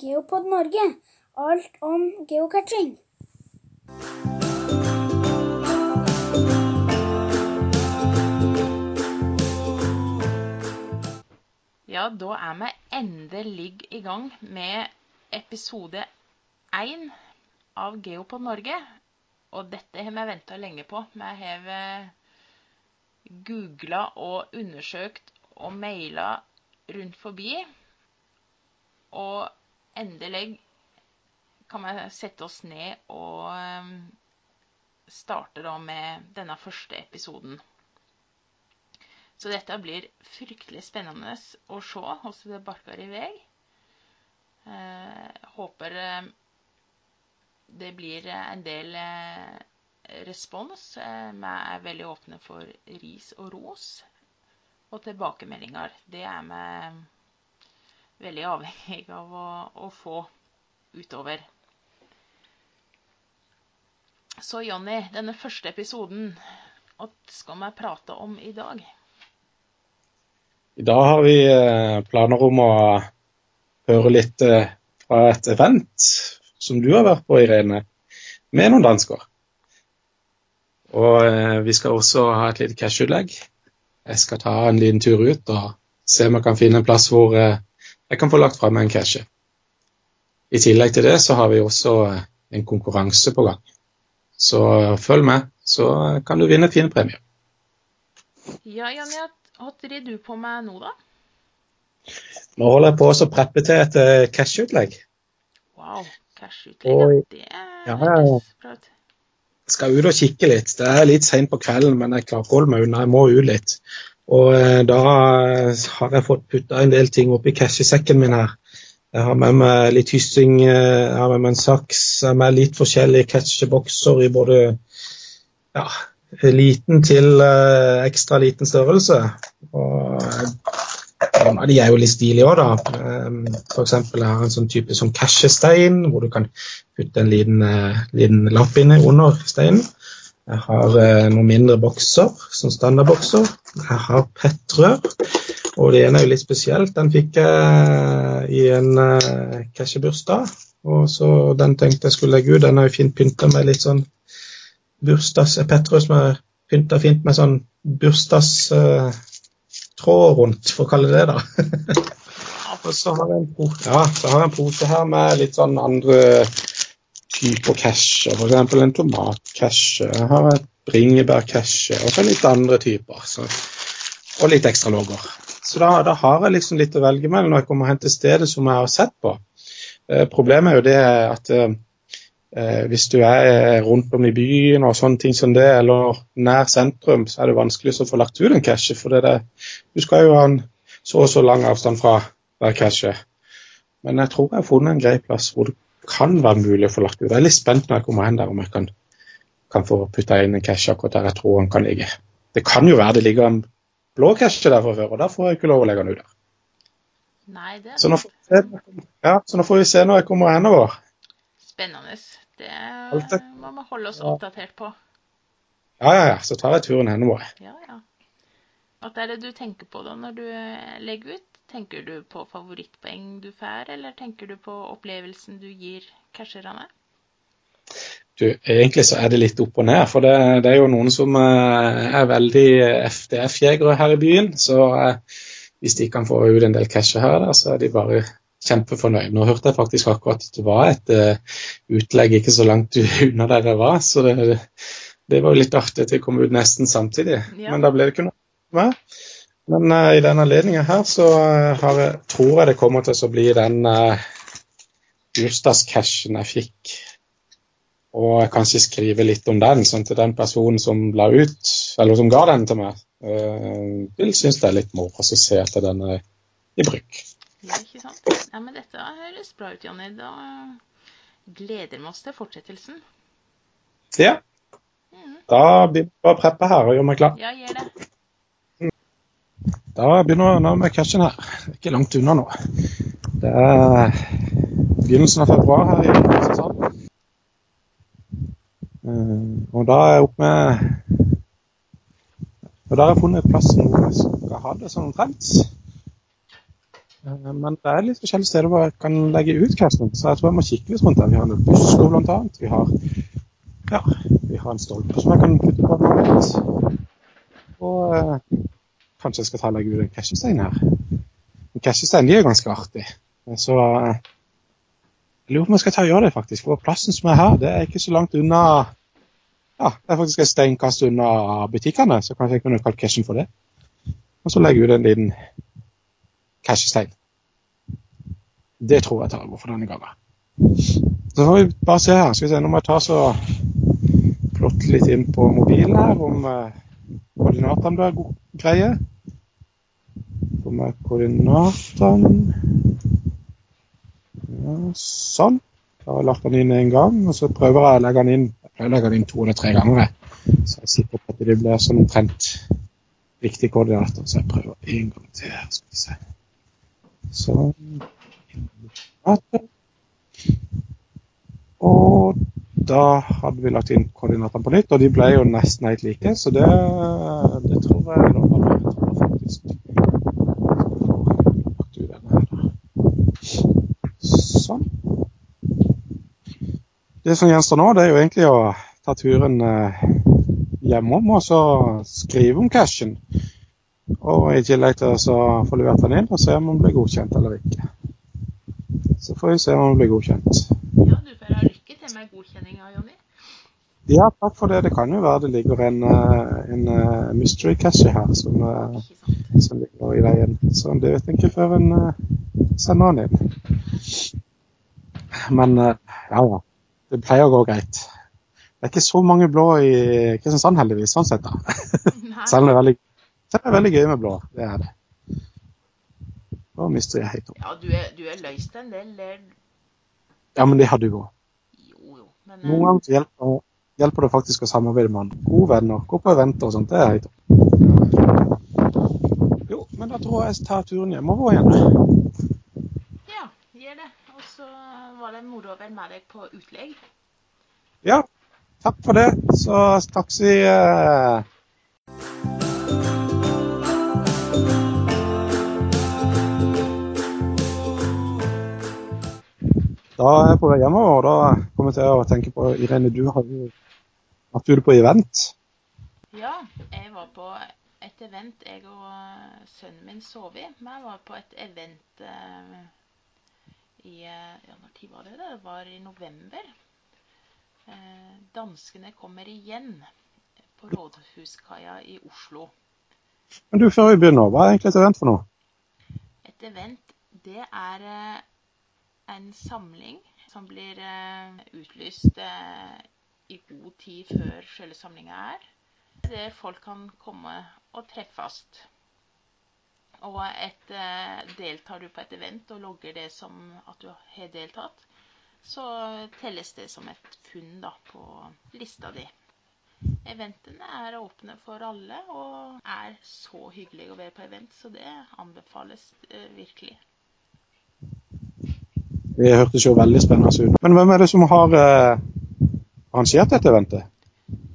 Geopod Norge. Alt om geocaching. Ja, da er vi endelig i gang med episode én av Geopod Norge. Og dette har vi venta lenge på. Vi har googla og undersøkt og maila rundt forbi. Og endelig kan vi sette oss ned og um, starte da med denne første episoden. Så dette blir fryktelig spennende å se hvordan det barker i vei. Eh, håper eh, det blir en del eh, respons. Vi er veldig åpne for ris og ros og tilbakemeldinger. Det er vi veldig avhengig av å, å få utover. Så Jonny, denne første episoden, hva skal vi prate om i dag? I dag har vi eh, planer om å høre litt eh, fra et event som du har vært på, Irene, med noen dansker. Og eh, vi skal også ha et lite cash-utlegg. Jeg skal ta en liten tur ut og se om jeg kan finne en plass hvor jeg kan få lagt fra meg en cache. I tillegg til det så har vi også en konkurranse på gang. Så følg med, så kan du vinne fine premier. Ja, Janne, hva driver du på med nå, da? Nå holder jeg på å preppe til et uh, cash-utlegg. Wow, cash-utlegg, det er ja, ja. Skal ut og kikke litt. Det er litt seint på kvelden, men jeg klarer å holde meg unna. Jeg må ut litt. Og uh, da har jeg fått putta en del ting oppi cashesekken min her. Jeg har med meg litt hyssing, jeg har med meg en saks, jeg har med litt forskjellige catchebokser i både ja, liten til uh, ekstra liten størrelse. Og ja, de er jo litt stilige òg, da. Um, F.eks. jeg har en sånn type som cashestein, hvor du kan putte en liten, liten lapp inni under steinen. Jeg har eh, noen mindre bokser, som standardbokser. Jeg har pettrør. Og det ene er jo litt spesielt. Den fikk jeg i en uh, cashebursdag. Og så Den tenkte jeg skulle legge ut. Den er jo fint pynta med litt sånn bursdagspetterød som er pynta fint med sånn bursdagstråd eh, rundt, for å kalle det det. og så har, jeg en pose, ja, så har jeg en pose her med litt sånn andre typer casher. F.eks. en tomatcashe. Jeg har et bringebærcashe og så litt andre typer. Så, og litt ekstra logger. Så da, da, har jeg liksom litt å velge mellom når jeg kommer hen til stedet som jeg har sett på. Eh, problemet er jo det at eh, hvis du er rundt om i byen og sånne ting som det, eller nær sentrum, så er det vanskelig å få lagt ut en cashe. For det du skal jo ha en så og så lang avstand fra hver cashe. Men jeg tror jeg har funnet en grei plass hvor det kan være mulig å få lagt ut. Jeg er litt spent når jeg kommer hen der om jeg kan, kan få putta inn en cache akkurat der jeg tror han kan ligge. Det kan jo være det ligger en blå cache der fra før, og da får jeg ikke lov å legge den ut der. Nei, det så, nå se, ja, så nå får vi se når jeg kommer henover. Spennende. Det må vi holde oss oppdatert på. Ja, ja, ja. Så tar jeg turen henover. Ja, ja. Hva er det du tenker på da når du eh, legger ut? Tenker du på favorittpoeng du får, eller tenker du på opplevelsen du gir casherne? Du, egentlig så er det litt opp og ned. For det, det er jo noen som eh, er veldig FDF-jegere her i byen. Så eh, hvis de kan få ut en del casher her, så er de bare kjempefornøyd. Nå hørte jeg faktisk akkurat at det var et uh, utlegg ikke så langt unna der jeg var, så det, det var jo litt artig at det kom ut nesten samtidig. Ja. Men da ble det ikke noe med. Men uh, i denne anledninga her så uh, jeg, tror jeg det kommer til å bli den uh, bursdagscashen jeg fikk. Og jeg kanskje skrive litt om den, sånn til den personen som la ut, eller som ga den til meg, uh, vil synes det er litt moro å se at den er i bruk. Ja, ikke sant. Ja, men dette høres bra ut, Jonny. Da gleder vi oss til fortsettelsen. Ja. Mm. Da blir jeg å preppe her og gjøre meg klar. Ja, gjør det. Da begynner nå med cashen her. Er ikke langt unna nå. Det er begynnelsen av februar her i Kristiansand. Eh, og da er jeg oppe med Og da har jeg funnet plassen hvor jeg skal ha det sånn omtrent. Eh, Men det er litt forskjellige steder hvor jeg kan legge ut cashen. Så jeg tror jeg må kikke litt rundt der. Vi har en busko annet. Vi har, ja, vi har en stolpe som jeg kan putte på magnet. Og eh, kanskje jeg skal ta og legge ut en cashestein her. En cashestein er ganske artig. Så eh, jeg lurer på om jeg skal ta og gjøre det, faktisk. For plassen som er her, det er ikke så langt unna Ja, det er faktisk et steinkast unna butikkene, så kanskje jeg kunne kalt cashen for det. Og så legge ut en liten cashestein. Det tror jeg tar over for denne gangen. Så får vi bare se her. Skal vi se, Nå må jeg ta så plotte litt inn på mobilen her om eh, koordinatene blir greie. Få med koordinatene ja, Sånn. Da har jeg lagt den inn en gang, og så prøver jeg å legge den inn jeg pleier å legge den inn to eller tre ganger. Så jeg er sikker på at det blir sånn omtrent riktig koordinater. Så jeg prøver en gang til. her, skal vi se. Sånn. Og da hadde vi lagt inn koordinatene på nytt, og de ble jo nesten helt like, så det, det tror jeg da var bra. Jeg tror jeg faktisk får lagt ut denne her, da. Sånn. Det som gjenstår nå, det er jo egentlig å ta turen eh, hjemom og så skrive om cashen. Og i tillegg til å få levert den inn og se om den blir godkjent eller ikke. Så får vi se om den blir godkjent. Ja, du får ha lykke til med godkjenninga, Jonny. Ja, takk for det. Det kan jo være det ligger en, eh, en eh, mystery cache her som, som ligger i veien. Så det vet jeg ikke før en sender den inn. Men ja, ja. Det pleier å gå greit. Det er ikke så mange blå i Kristiansand, heldigvis, sånn sett. da. Selv om det er veldig, det er veldig gøy med blå. Det er det. Nå mister jeg helt opp. Ja, du er, du er løst en del der. Ja, men det har du òg. Jo, jo. Men Noen eh, ganger hjelper, hjelper det faktisk å samarbeide med andre. Gode venner. Gå på eventer og sånt. Det er helt topp. Jo, men da tror jeg jeg tar turen hjemover igjen. ja, gjør det. Og så var det moro å være med deg på utlegg. Ja, takk for det. Så snakkes vi eh, Da er jeg på vei hjemover, og da kommer jeg til å tenke på Irene, du har jo vært ute på event. Ja, jeg var på et event, jeg og sønnen min sov i. Men jeg var på et event eh, i Ja, når tid var det? Det var i november. Eh, danskene kommer igjen på Rådhuskaia i Oslo. Men du, før vi begynner, hva er egentlig et event for noe? Et event, det er eh, en samling som blir eh, utlyst eh, i god tid før selve samlinga er. Der folk kan komme og treffes. Og et, eh, deltar du på et event og logger det som at du har deltatt, så telles det som et funn da, på lista di. Eventene er åpne for alle og er så hyggelig å være på event, så det anbefales eh, virkelig. Det hørtes jo veldig spennende ut. Men hvem er det som har eh, arrangert dette eventet?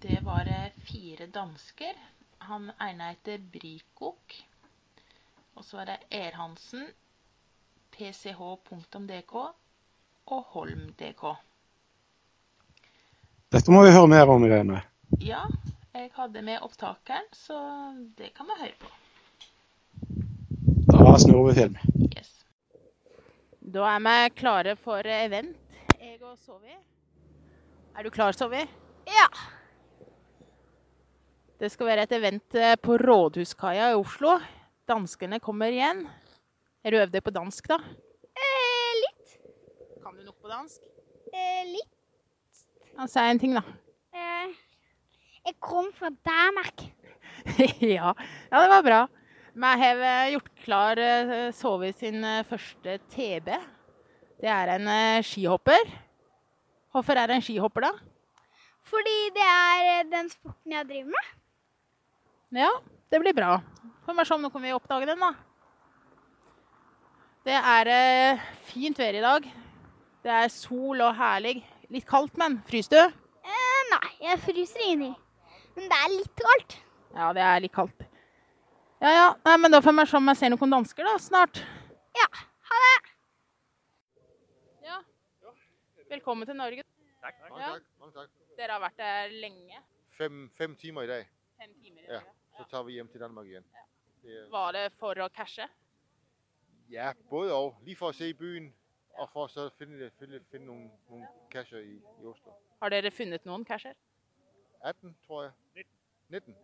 Det var fire dansker. Han ene heter Brikok. Og så er det Erhansen, pch.dk og Holm.dk. Dette må vi høre mer om, Irene. Ja, jeg hadde med opptakeren, så det kan vi høre på. Da snur vi film. Yes. Da er vi klare for event, jeg og Sovi. Er du klar, Sovi? Ja. Det skal være et event eh, på Rådhuskaia i Oslo. Danskene kommer igjen. Er du øvd deg på dansk, da? Eh, litt. Kan du nok på dansk? Eh, litt. Si en ting, da. Eh, jeg kom fra Danmark. ja. ja, det var bra. Vi har eh, gjort klar eh, Sovi sin eh, første TB. Det er en skihopper. Hvorfor er det en skihopper, da? Fordi det er den sporten jeg driver med. Ja, det blir bra. Får vi se om nå kan vi oppdage den, da. Det er eh, fint vær i dag. Det er sol og herlig. Litt kaldt, men fryser du? Eh, nei, jeg fryser inni. Men det er litt kaldt. Ja, det er litt kaldt. Ja, ja. Nei, men da får vi se om jeg ser noen dansker da, snart. Ja, ha det! Ja. Velkommen til Norge. Ja. Mange takk. Dere har vært der lenge. Fem, fem timer i dag, Fem timer. i Ja. Så tar vi hjem til Danmark igjen. Det Var det for å cashe? ja, både og. Lige for å se byen, og for å finne, finne, finne, noen, noen nogle i, i Oslo. Har dere funnet noen casher? 18, tror jeg. 19.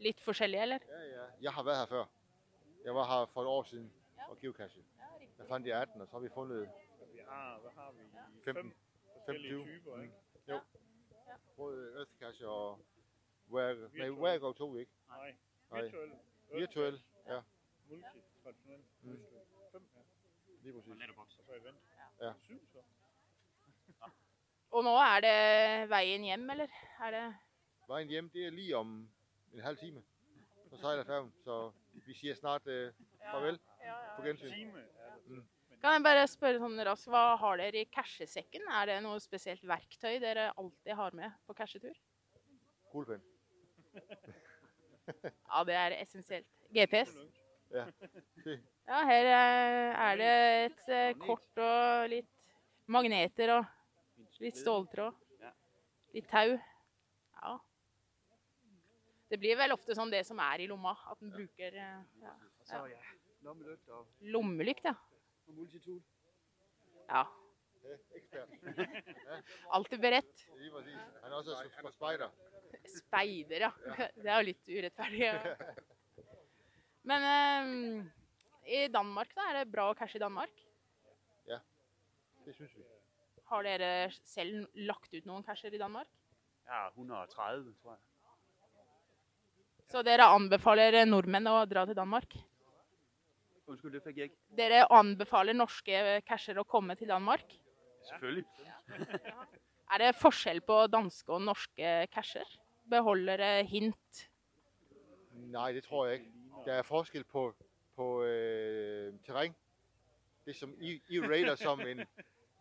Litt forskjellige, eller? Ja, ja. Jeg har vært her før. Jeg var her for et år siden og geocache. Jeg fant jeg 18, og så har vi funnet Vi har, Hva har vi? 15. 25. typer, ikke? Jo. Både Earthcache og Where, nej, Virtual. Where Go 2, ikke? Nej. Nej. Virtuel. Virtuel, ja. Multitraditionel. Mm. Fem. Ja. Lige præcis. Og så event. Ja. Syv så. Og nå er det veien hjem, eller? Er det Veien hjem, det er lige om en halv time. Så seiler færgen, så vi sier snart uh, farvel på gensyn. Time er. Kan jeg bare spørre sånn raskt, hva har dere i cashesekken? Er det noe spesielt verktøy dere alltid har med på cashetur? Kuglepen. Ja, det er essensielt. GPS? Ja. Ja, her eh, er det et eh, kort og litt magneter og litt ståltråd. Litt tau. Ja. Det blir vel ofte sånn det som er i lomma, at en bruker eh, ja. Ja, lommelykt. Ja. ja. Ekspert. Alltid beredt. Han er også speider. spejder. Speider, ja. Det er jo litt urettferdig. Ja. Men eh, i Danmark, da? Er det bra å cashe i Danmark? Ja, Det synes vi. Har dere selv lagt ut noen casher i Danmark? Ja, 130, tror jeg. Så dere anbefaler nordmenn å dra til Danmark? Unnskyld, det fikk jeg. Dere anbefaler norske cashere å komme til Danmark? Selvfølgelig. Er det forskjell på danske og norske casher? Beholder det hint? Nei, det tror jeg ikke. Det er forskjell på, på øh, terreng. Det som I, I rater som en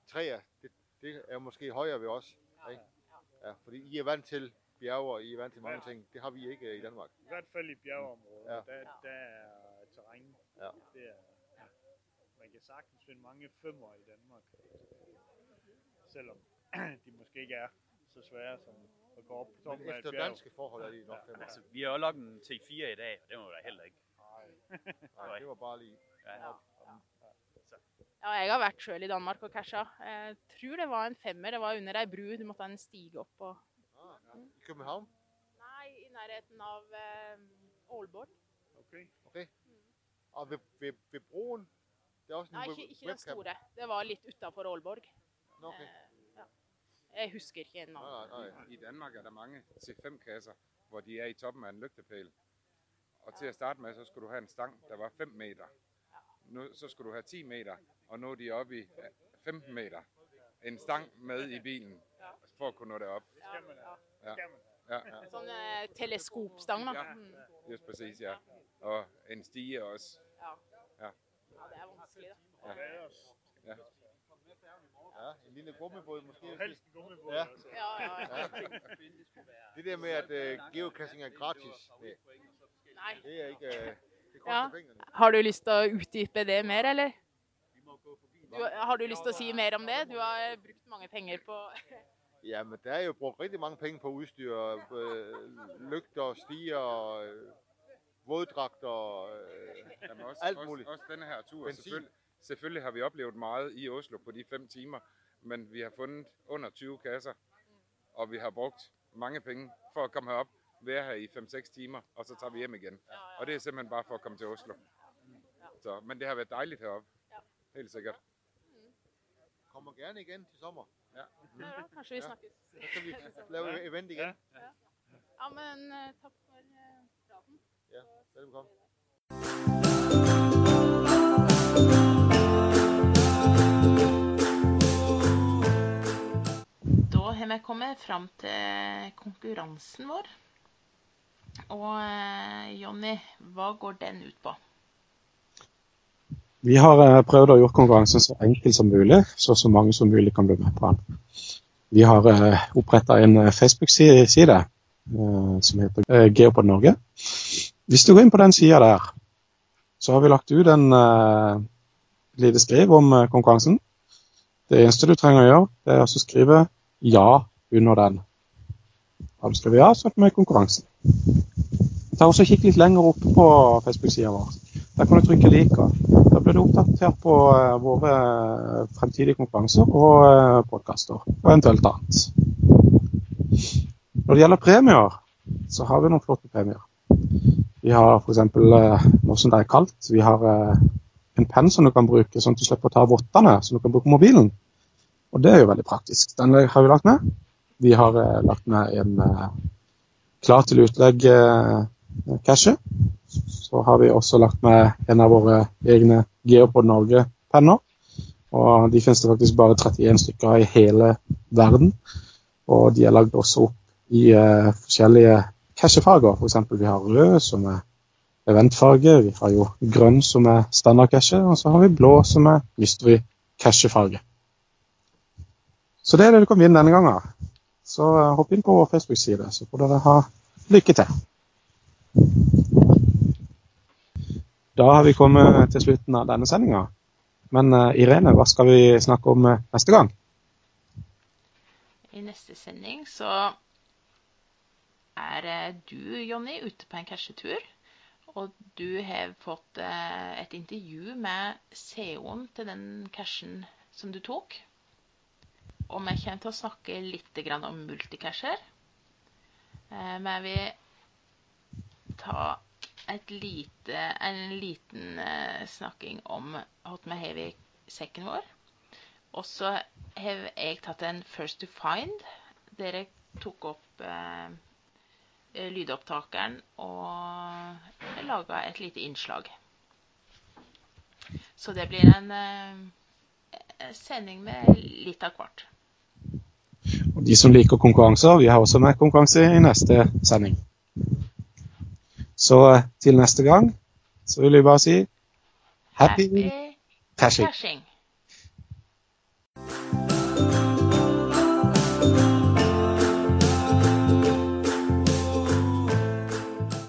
treer, det, det er måske høyere ved oss. Ikke? Ja, fordi I er vant til bjerge, og I er vant til mange ting. Det har vi ikke øh, i Danmark. I hvert fall i bjergeområdet, Ja. ja. der, der er terræn. Ja. Det er, kan sagtens finde mange femmer i Danmark. Selvom de måske ikke er så svære som at gå op på toppen Men efter danske forhold er de nok fem. Altså, vi har jo lagt en T4 i dag, og det var da heller ikke. Nej, det var bare lige. Ja. Ja, jeg har vært sjøl i Danmark og casha. Jeg tror det var en femmer. Det var under ei bru. Du måtte ha en stige opp og Ah, I København? Nei, i nærheten av Aalborg. Um, OK. Okay. Mm. Og ved, ved, ved broen? Nei, ikke, ikke den store. Det var litt utafor Aalborg. Okay. Eh, ja. Jeg husker ikke navnet. I Danmark er det mange C5-kasser, hvor de er i toppen av en lyktepæl. Og til å starte med, så skulle du ha en stang, der var 5 meter. Nå, så skulle du ha 10 meter, og nå er de oppe i øh, 15 meter. En stang med i bilen, for å kunne nå det opp. Ja. Ja. Ja, Sånn eh, teleskopstang, da. Ja. Mm. just præcis, ja. Og en stige også. Ja. Ja. ja, det er vanskelig, da. Ja. Ja, en lille gummibåd måske. helst en gummibåd. Ja. altså. Ja, ja, ja. Det der med, at uh, geocaching er gratis, det, Nej. det er ikke... Uh, det koster Ja. penge. Har du lyst til å utdype det mer, eller? Du, har du lyst til å si mer om det? Du har brukt mange penger på Ja, men der er jo brukt rigtig mange penge på udstyr. Øh, lygter, stiger, øh, våddragter. Øh, Jamen også, Alt også, muligt. også denne her tur. Benzin. Selvfølgelig, selvfølgelig har vi oplevet meget i Oslo på de fem timer, men vi har fundet under 20 kasser, og vi har brugt mange penge for at komme herop, være her i 5-6 timer, og så tager vi hjem igen. Og det er simpelthen bare for at komme til Oslo. Så, men det har været dejligt heroppe. Helt sikkert. kommer gerne igen til sommer. Ja, da, Kanskje vi Ja. snakkes. Så skal vi lave event igen. Ja, men eh, takk for eh, praten. Ja. Da har vi kommet fram til konkurransen vår. Og eh, Jonny, hva går den ut på? Vi har eh, prøvd å gjøre konkurransen så enkel som mulig, så så mange som mulig kan bli med på den. Vi har uh, oppretta en eh, Facebook-side eh, som heter Geopod Norge. Hvis du går inn på den sida der, så har vi lagt ut en, uh, lite skriv om uh, konkurransen. Det eneste du trenger å gjøre, det er å skrive 'ja' under den. Da skriver ja, så er du med i konkurransen. Ta også Kikk litt lenger opp på Facebook-sida vår. Der kan du trykke 'liker'. Da blir du oppdatert på uh, våre fremtidige konkurranser og uh, podkaster, og eventuelt annet. Når det gjelder premier, så har vi noen flotte premier. Vi har f.eks. Uh, nå som det er kaldt, vi har uh, en penn som du kan bruke sånn at du slipper å ta vottene, så du kan bruke mobilen. Og det er jo veldig praktisk. Den har vi lagt med. Vi har lagt med en klar til utlegg-cache. Så har vi også lagt med en av våre egne Geopod Norge-penner. Og de finnes det faktisk bare 31 stykker av i hele verden. Og de er lagd også opp i forskjellige cashefarger. F.eks. vi har rød, som er eventfarge. Vi har jo grønn, som er standard cashe. Og så har vi blå, som er mystery cashefarge. Så det er det du kan vinne denne gangen. Så uh, hopp inn på vår Facebook-side, så får dere ha lykke til. Da har vi kommet til slutten av denne sendinga. Men uh, Irene, hva skal vi snakke om neste gang? I neste sending så er eh, du, Jonny, ute på en cashetur. Og du har fått eh, et intervju med CEO-en til den cashen som du tok. Og vi kommer til å snakke litt om multicasher. Vi jeg vil ta lite, en liten snakking om hva vi har i sekken vår. Og så har jeg tatt en First to Find. Dere tok opp eh, lydopptakeren og laga et lite innslag. Så det blir en eh, sending med litt av hvert. Og de som liker konkurranser, vi har også med konkurranse i neste sending. Så til neste gang så vil vi bare si happy, happy cashing.